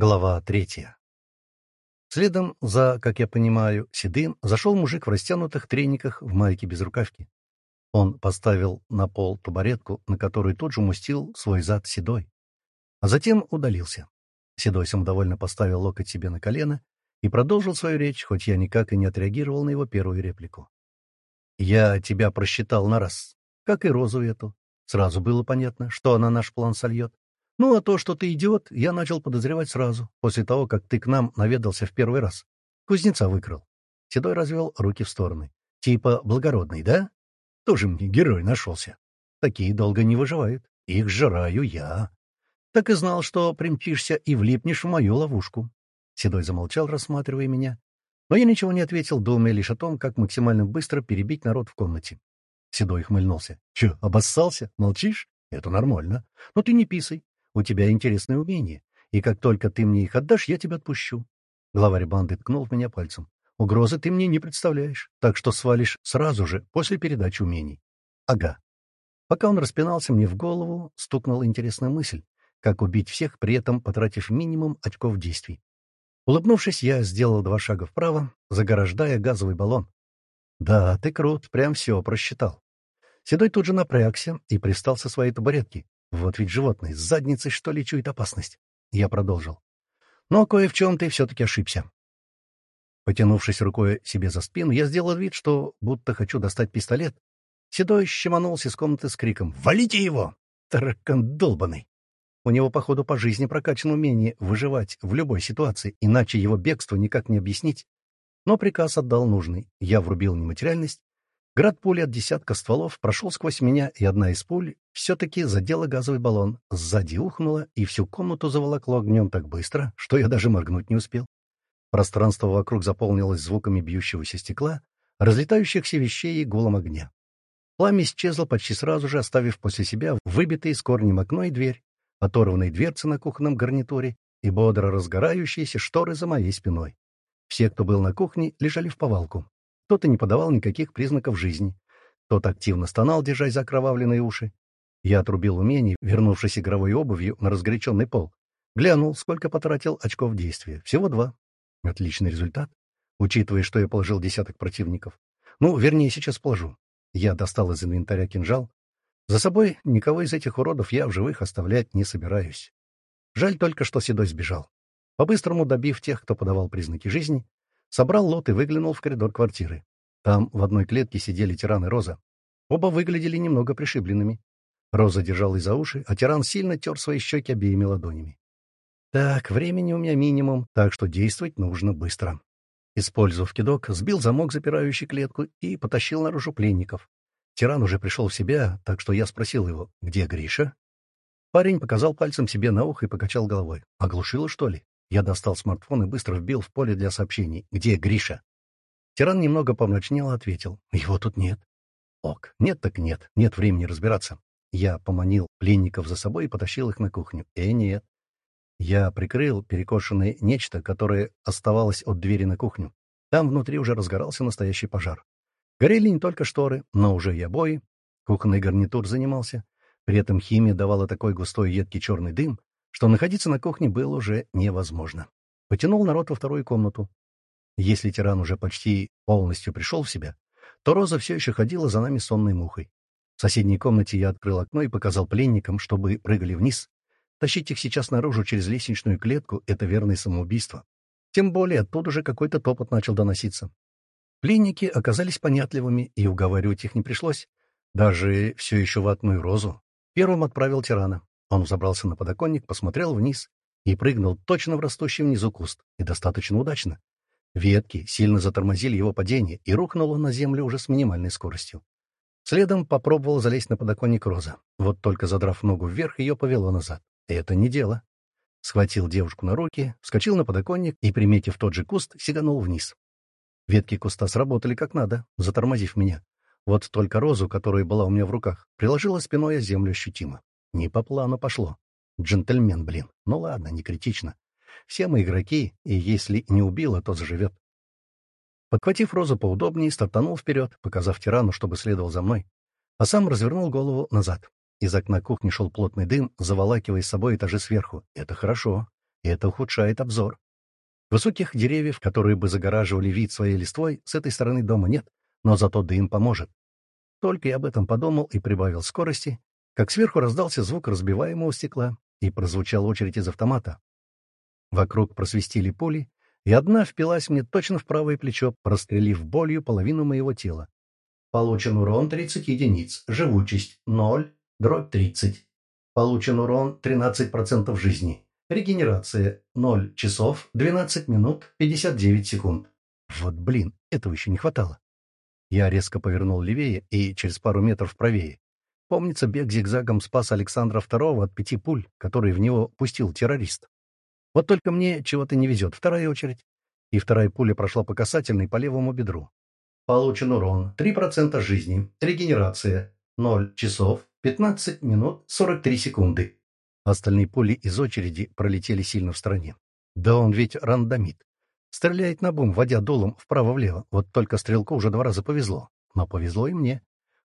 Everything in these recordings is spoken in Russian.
Глава третья. Следом за, как я понимаю, седым зашел мужик в растянутых трениках в майке без рукавки. Он поставил на пол табуретку, на которую тут же умустил свой зад седой. А затем удалился. Седой самодовольно поставил локоть себе на колено и продолжил свою речь, хоть я никак и не отреагировал на его первую реплику. «Я тебя просчитал на раз, как и розу эту. Сразу было понятно, что она наш план сольет. Ну, а то, что ты идиот, я начал подозревать сразу, после того, как ты к нам наведался в первый раз. Кузнеца выкрал. Седой развел руки в стороны. Типа благородный, да? Тоже мне герой нашелся. Такие долго не выживают. Их жраю я. Так и знал, что примчишься и влипнешь в мою ловушку. Седой замолчал, рассматривая меня. Но я ничего не ответил, думая лишь о том, как максимально быстро перебить народ в комнате. Седой хмыльнулся. — Чё, обоссался? Молчишь? Это нормально. Но ты не писай. У тебя интересные умения, и как только ты мне их отдашь, я тебя отпущу. Главарь банды ткнул в меня пальцем. Угрозы ты мне не представляешь, так что свалишь сразу же, после передачи умений. Ага. Пока он распинался, мне в голову стукнула интересная мысль, как убить всех, при этом потратив минимум очков действий. Улыбнувшись, я сделал два шага вправо, заграждая газовый баллон. Да, ты крут, прям все просчитал. Седой тут же напрягся и пристал со своей табуретки. Вот ведь животное с задницей, что ли, чует опасность. Я продолжил. Но кое в чем ты все-таки ошибся. Потянувшись рукой себе за спину, я сделал вид, что будто хочу достать пистолет. Седой щеманулся из комнаты с криком «Валите его!» Таракан долбанный! У него, походу, по жизни прокачано умение выживать в любой ситуации, иначе его бегство никак не объяснить. Но приказ отдал нужный. Я врубил нематериальность Град пули от десятка стволов прошел сквозь меня, и одна из пуль все-таки задела газовый баллон, сзади ухнула, и всю комнату заволокло огнем так быстро, что я даже моргнуть не успел. Пространство вокруг заполнилось звуками бьющегося стекла, разлетающихся вещей и гулом огня. Пламя исчезло почти сразу же, оставив после себя выбитые с корнем окно и дверь, оторванные дверцы на кухонном гарнитуре и бодро разгорающиеся шторы за моей спиной. Все, кто был на кухне, лежали в повалку. Кто-то не подавал никаких признаков жизни. Тот активно стонал, держась за окровавленные уши. Я отрубил умение, вернувшись игровой обувью на разгоряченный пол. Глянул, сколько потратил очков действия. Всего два. Отличный результат, учитывая, что я положил десяток противников. Ну, вернее, сейчас положу. Я достал из инвентаря кинжал. За собой никого из этих уродов я в живых оставлять не собираюсь. Жаль только, что Седой сбежал. По-быстрому добив тех, кто подавал признаки жизни, Собрал лот и выглянул в коридор квартиры. Там в одной клетке сидели Тиран и Роза. Оба выглядели немного пришибленными. Роза держалась за уши, а Тиран сильно тер свои щеки обеими ладонями. Так, времени у меня минимум, так что действовать нужно быстро. Использовав кидок, сбил замок, запирающий клетку, и потащил наружу пленников. Тиран уже пришел в себя, так что я спросил его, где Гриша? Парень показал пальцем себе на ухо и покачал головой. Оглушило, что ли? Я достал смартфон и быстро вбил в поле для сообщений. «Где Гриша?» Тиран немного помрачнел и ответил. «Его тут нет». «Ок, нет так нет, нет времени разбираться». Я поманил пленников за собой и потащил их на кухню. «Э, нет». Я прикрыл перекошенное нечто, которое оставалось от двери на кухню. Там внутри уже разгорался настоящий пожар. Горели не только шторы, но уже и обои. Кухонный гарнитур занимался. При этом химия давала такой густой едкий черный дым, что находиться на кухне было уже невозможно. Потянул народ во вторую комнату. Если тиран уже почти полностью пришел в себя, то Роза все еще ходила за нами сонной мухой. В соседней комнате я открыл окно и показал пленникам, чтобы прыгали вниз. Тащить их сейчас наружу через лестничную клетку — это верное самоубийство. Тем более оттуда же какой-то топот начал доноситься. Пленники оказались понятливыми, и уговаривать их не пришлось. Даже все еще ватную розу. Первым отправил тирана. Он взобрался на подоконник, посмотрел вниз и прыгнул точно в растущий внизу куст, и достаточно удачно. Ветки сильно затормозили его падение, и рухнул он на землю уже с минимальной скоростью. Следом попробовал залезть на подоконник Роза. Вот только задрав ногу вверх, ее повело назад. Это не дело. Схватил девушку на руки, вскочил на подоконник и, приметив тот же куст, сиганул вниз. Ветки куста сработали как надо, затормозив меня. Вот только розу, которая была у меня в руках, приложила спиной о землю ощутимо. Не по плану пошло. Джентльмен, блин. Ну ладно, не критично. Все мы игроки, и если не убило, то заживет. Подхватив розу поудобнее, стартанул вперед, показав тирану, чтобы следовал за мной, а сам развернул голову назад. Из окна кухни шел плотный дым, заволакивая с собой этажи сверху. Это хорошо. это ухудшает обзор. Высоких деревьев, которые бы загораживали вид своей листвой, с этой стороны дома нет, но зато дым поможет. Только я об этом подумал и прибавил скорости, как сверху раздался звук разбиваемого стекла, и прозвучала очередь из автомата. Вокруг просвистели пули, и одна впилась мне точно в правое плечо, прострелив болью половину моего тела. Получен урон 30 единиц, живучесть 0, дробь 30. Получен урон 13% жизни. Регенерация 0 часов 12 минут 59 секунд. Вот блин, этого еще не хватало. Я резко повернул левее и через пару метров правее. Помнится, бег зигзагом спас Александра II от пяти пуль, которые в него пустил террорист. Вот только мне чего-то не везет. Вторая очередь. И вторая пуля прошла по касательной по левому бедру. Получен урон 3% жизни. Регенерация 0 часов 15 минут 43 секунды. Остальные пули из очереди пролетели сильно в стороне. Да он ведь рандомит. Стреляет на бум, водя дулом вправо-влево. Вот только стрелку уже два раза повезло. Но повезло и мне.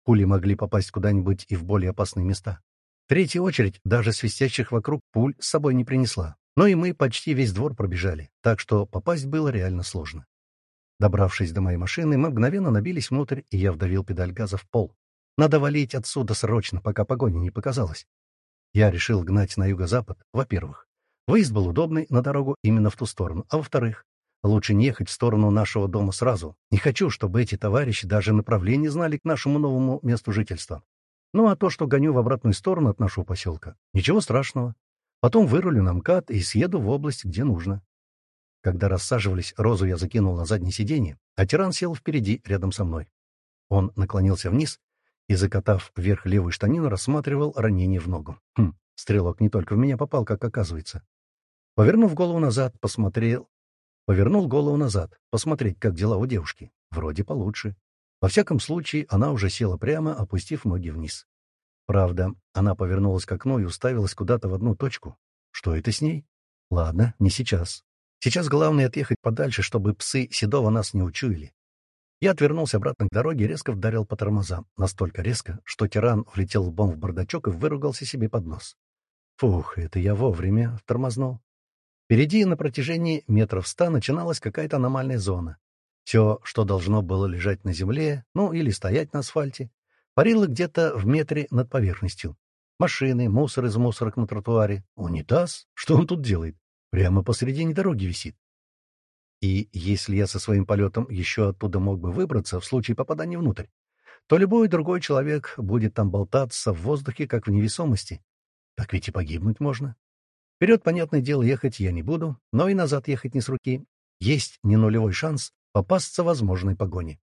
Пули могли попасть куда-нибудь и в более опасные места. Третья очередь даже свистящих вокруг пуль с собой не принесла. Но и мы почти весь двор пробежали, так что попасть было реально сложно. Добравшись до моей машины, мы мгновенно набились внутрь, и я вдавил педаль газа в пол. Надо валить отсюда срочно, пока погоня не показалась. Я решил гнать на юго-запад, во-первых. Выезд был удобный на дорогу именно в ту сторону, а во-вторых, лучше не ехать в сторону нашего дома сразу. Не хочу, чтобы эти товарищи даже направление знали к нашему новому месту жительства. Ну а то, что гоню в обратную сторону от нашего поселка, ничего страшного. Потом вырулю на МКАД и съеду в область, где нужно. Когда рассаживались, Розу я закинул на заднее сиденье, а тиран сел впереди, рядом со мной. Он наклонился вниз и, закатав вверх левую штанину, рассматривал ранение в ногу. Хм, стрелок не только в меня попал, как оказывается. Повернув голову назад, посмотрел... Повернул голову назад, посмотреть, как дела у девушки. Вроде получше. Во всяком случае, она уже села прямо, опустив ноги вниз. Правда, она повернулась к окну и уставилась куда-то в одну точку. Что это с ней? Ладно, не сейчас. Сейчас главное отъехать подальше, чтобы псы Седова нас не учуяли. Я отвернулся обратно к дороге и резко вдарил по тормозам. Настолько резко, что тиран влетел лбом в бардачок и выругался себе под нос. Фух, это я вовремя тормознул. Впереди на протяжении метров ста начиналась какая-то аномальная зона. Все, что должно было лежать на земле, ну или стоять на асфальте, парило где-то в метре над поверхностью. Машины, мусор из мусорок на тротуаре, унитаз. Что он тут делает? Прямо посредине дороги висит. И если я со своим полетом еще оттуда мог бы выбраться в случае попадания внутрь, то любой другой человек будет там болтаться в воздухе, как в невесомости. Так ведь и погибнуть можно. Вперед, понятное дело, ехать я не буду, но и назад ехать не с руки. Есть не нулевой шанс попасться возможной погоне.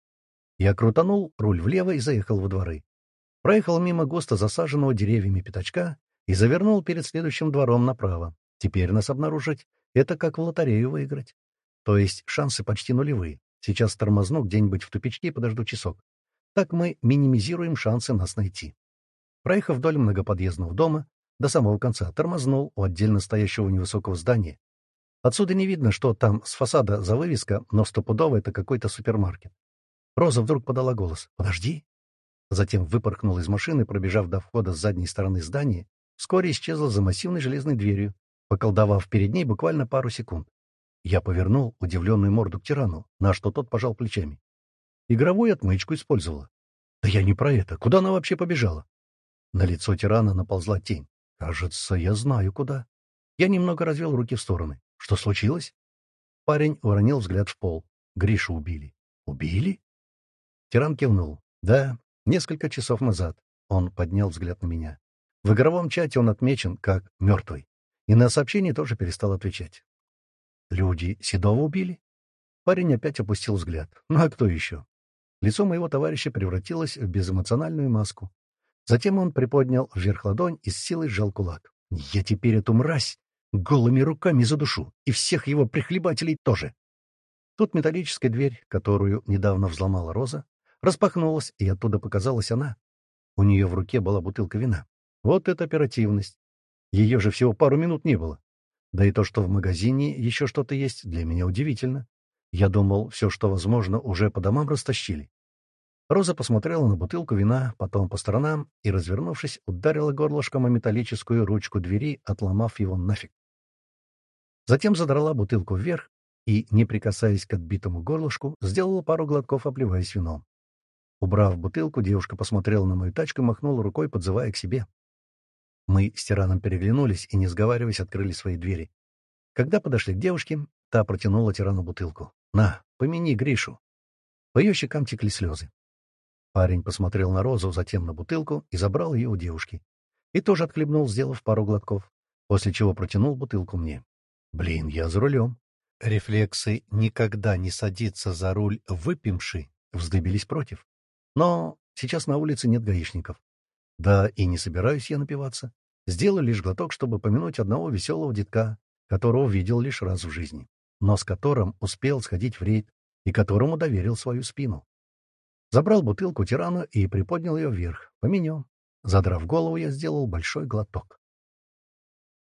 Я крутанул руль влево и заехал во дворы. Проехал мимо густо засаженного деревьями пятачка и завернул перед следующим двором направо. Теперь нас обнаружить — это как в лотерею выиграть. То есть шансы почти нулевые. Сейчас тормозну где-нибудь в тупичке и подожду часок. Так мы минимизируем шансы нас найти. Проехав вдоль многоподъездного дома, до самого конца тормознул у отдельно стоящего невысокого здания. Отсюда не видно, что там с фасада за вывеска, но стопудово это какой-то супермаркет. Роза вдруг подала голос. «Подожди!» Затем выпорхнула из машины, пробежав до входа с задней стороны здания, вскоре исчезла за массивной железной дверью, поколдовав перед ней буквально пару секунд. Я повернул удивленную морду к тирану, на что тот пожал плечами. Игровую отмычку использовала. Да я не про это. Куда она вообще побежала? На лицо тирана наползла тень. Кажется, я знаю, куда. Я немного развел руки в стороны. Что случилось? Парень уронил взгляд в пол. Гришу убили. Убили? Тиран кивнул. Да, несколько часов назад. Он поднял взгляд на меня. В игровом чате он отмечен как мертвый. И на сообщение тоже перестал отвечать. Люди Седова убили? Парень опять опустил взгляд. Ну а кто еще? Лицо моего товарища превратилось в безэмоциональную маску. Затем он приподнял вверх ладонь и с силой сжал кулак. «Я теперь эту мразь голыми руками задушу, и всех его прихлебателей тоже!» Тут металлическая дверь, которую недавно взломала Роза, распахнулась, и оттуда показалась она. У нее в руке была бутылка вина. Вот это оперативность! Ее же всего пару минут не было. Да и то, что в магазине еще что-то есть, для меня удивительно. Я думал, все, что возможно, уже по домам растащили. Роза посмотрела на бутылку вина, потом по сторонам и, развернувшись, ударила горлышком о металлическую ручку двери, отломав его нафиг. Затем задрала бутылку вверх и, не прикасаясь к отбитому горлышку, сделала пару глотков, обливаясь вином. Убрав бутылку, девушка посмотрела на мою тачку и махнула рукой, подзывая к себе. Мы с тираном переглянулись и, не сговариваясь, открыли свои двери. Когда подошли к девушке, та протянула тирану бутылку. «На, помяни Гришу». По ее щекам текли слезы. Парень посмотрел на розу, затем на бутылку и забрал ее у девушки. И тоже отхлебнул, сделав пару глотков, после чего протянул бутылку мне. «Блин, я за рулем». Рефлексы «никогда не садиться за руль выпивши» вздыбились против. Но сейчас на улице нет гаишников. Да и не собираюсь я напиваться. Сделаю лишь глоток, чтобы помянуть одного веселого детка, которого видел лишь раз в жизни, но с которым успел сходить в рейд и которому доверил свою спину. Забрал бутылку тирана и приподнял ее вверх, поменем. Задрав голову, я сделал большой глоток.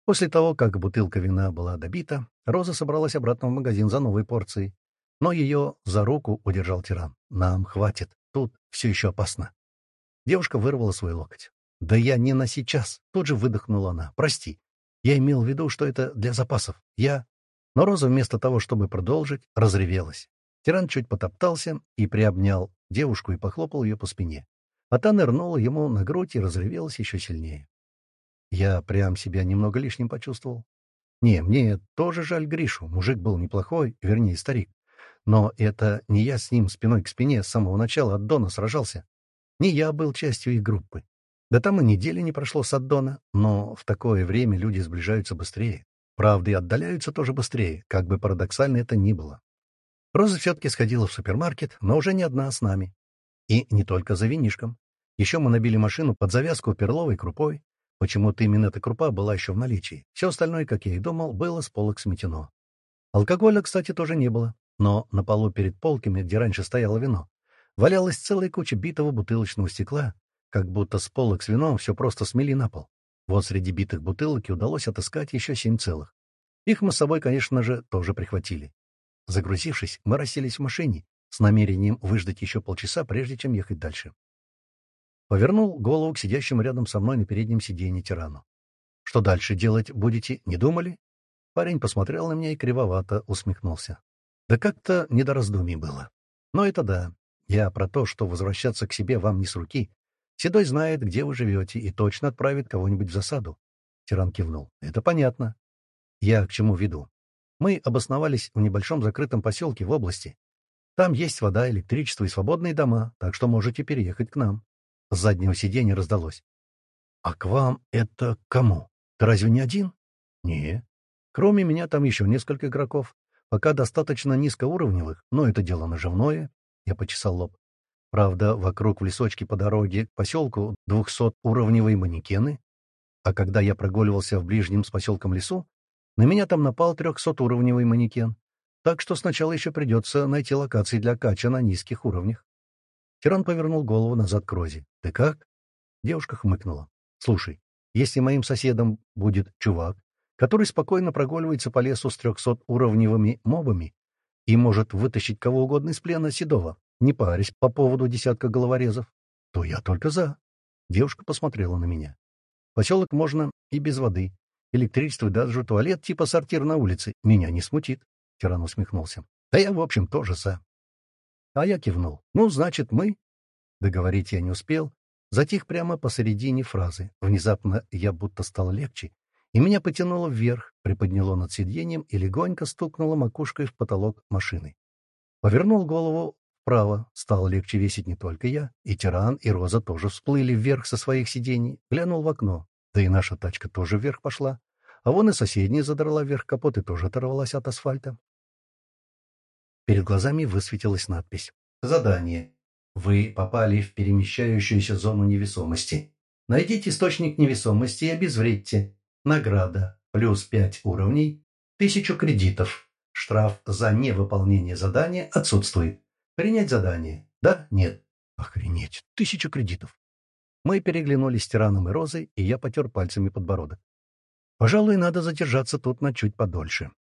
После того, как бутылка вина была добита, Роза собралась обратно в магазин за новой порцией. Но ее за руку удержал тиран. «Нам хватит. Тут все еще опасно». Девушка вырвала свой локоть. «Да я не на сейчас!» — тут же выдохнула она. «Прости. Я имел в виду, что это для запасов. Я...» Но Роза вместо того, чтобы продолжить, разревелась. Тиран чуть потоптался и приобнял девушку и похлопал ее по спине. А та нырнула ему на грудь и разревелась еще сильнее. Я прям себя немного лишним почувствовал. Не, мне тоже жаль Гришу. Мужик был неплохой, вернее, старик. Но это не я с ним спиной к спине с самого начала от Дона сражался. Не я был частью их группы. Да там и недели не прошло с аддона, но в такое время люди сближаются быстрее. Правда, и отдаляются тоже быстрее, как бы парадоксально это ни было. Роза все-таки сходила в супермаркет, но уже не одна с нами. И не только за винишком. Еще мы набили машину под завязку перловой крупой. Почему-то именно эта крупа была еще в наличии. Все остальное, как я и думал, было с полок сметено. Алкоголя, кстати, тоже не было. Но на полу перед полками, где раньше стояло вино, валялась целая куча битого бутылочного стекла, как будто с полок с вином все просто смели на пол. Вот среди битых бутылок и удалось отыскать еще семь целых. Их мы с собой, конечно же, тоже прихватили. Загрузившись, мы расселись в машине с намерением выждать еще полчаса, прежде чем ехать дальше. Повернул голову к сидящему рядом со мной на переднем сиденье тирану. «Что дальше делать будете, не думали?» Парень посмотрел на меня и кривовато усмехнулся. Да как-то не до раздумий было. Но это да. Я про то, что возвращаться к себе вам не с руки. Седой знает, где вы живете, и точно отправит кого-нибудь в засаду. Тиран кивнул. Это понятно. Я к чему веду? Мы обосновались в небольшом закрытом поселке в области. Там есть вода, электричество и свободные дома, так что можете переехать к нам. С заднего сиденья раздалось. — А к вам это кому? Ты разве не один? — Не. Кроме меня там еще несколько игроков. Пока достаточно низкоуровневых, но это дело наживное. Я почесал лоб. Правда, вокруг в лесочке по дороге к поселку двухсотуровневые манекены. А когда я прогуливался в ближнем с поселком лесу, на меня там напал трехсотуровневый манекен. Так что сначала еще придется найти локации для кача на низких уровнях. Тиран повернул голову назад к Розе. «Ты как?» Девушка хмыкнула. «Слушай, если моим соседом будет чувак, который спокойно прогуливается по лесу с трехсотуровневыми мобами и может вытащить кого угодно из плена Седова, не парясь по поводу десятка головорезов, то я только за. Девушка посмотрела на меня. Поселок можно и без воды. Электричество и даже туалет типа сортир на улице меня не смутит. Тиран усмехнулся. Да я, в общем, тоже за. А я кивнул. Ну, значит, мы... Договорить я не успел. Затих прямо посередине фразы. Внезапно я будто стал легче и меня потянуло вверх, приподняло над сиденьем и легонько стукнуло макушкой в потолок машины. Повернул голову вправо, стало легче весить не только я, и Тиран, и Роза тоже всплыли вверх со своих сидений, глянул в окно, да и наша тачка тоже вверх пошла, а вон и соседняя задрала вверх капот и тоже оторвалась от асфальта. Перед глазами высветилась надпись. Задание. Вы попали в перемещающуюся зону невесомости. Найдите источник невесомости и обезвредьте. Награда. Плюс 5 уровней. 1000 кредитов. Штраф за невыполнение задания отсутствует. Принять задание. Да? Нет. Охренеть. Тысяча кредитов. Мы переглянулись с Тираном и Розой, и я потер пальцами подбородок. Пожалуй, надо задержаться тут на чуть подольше.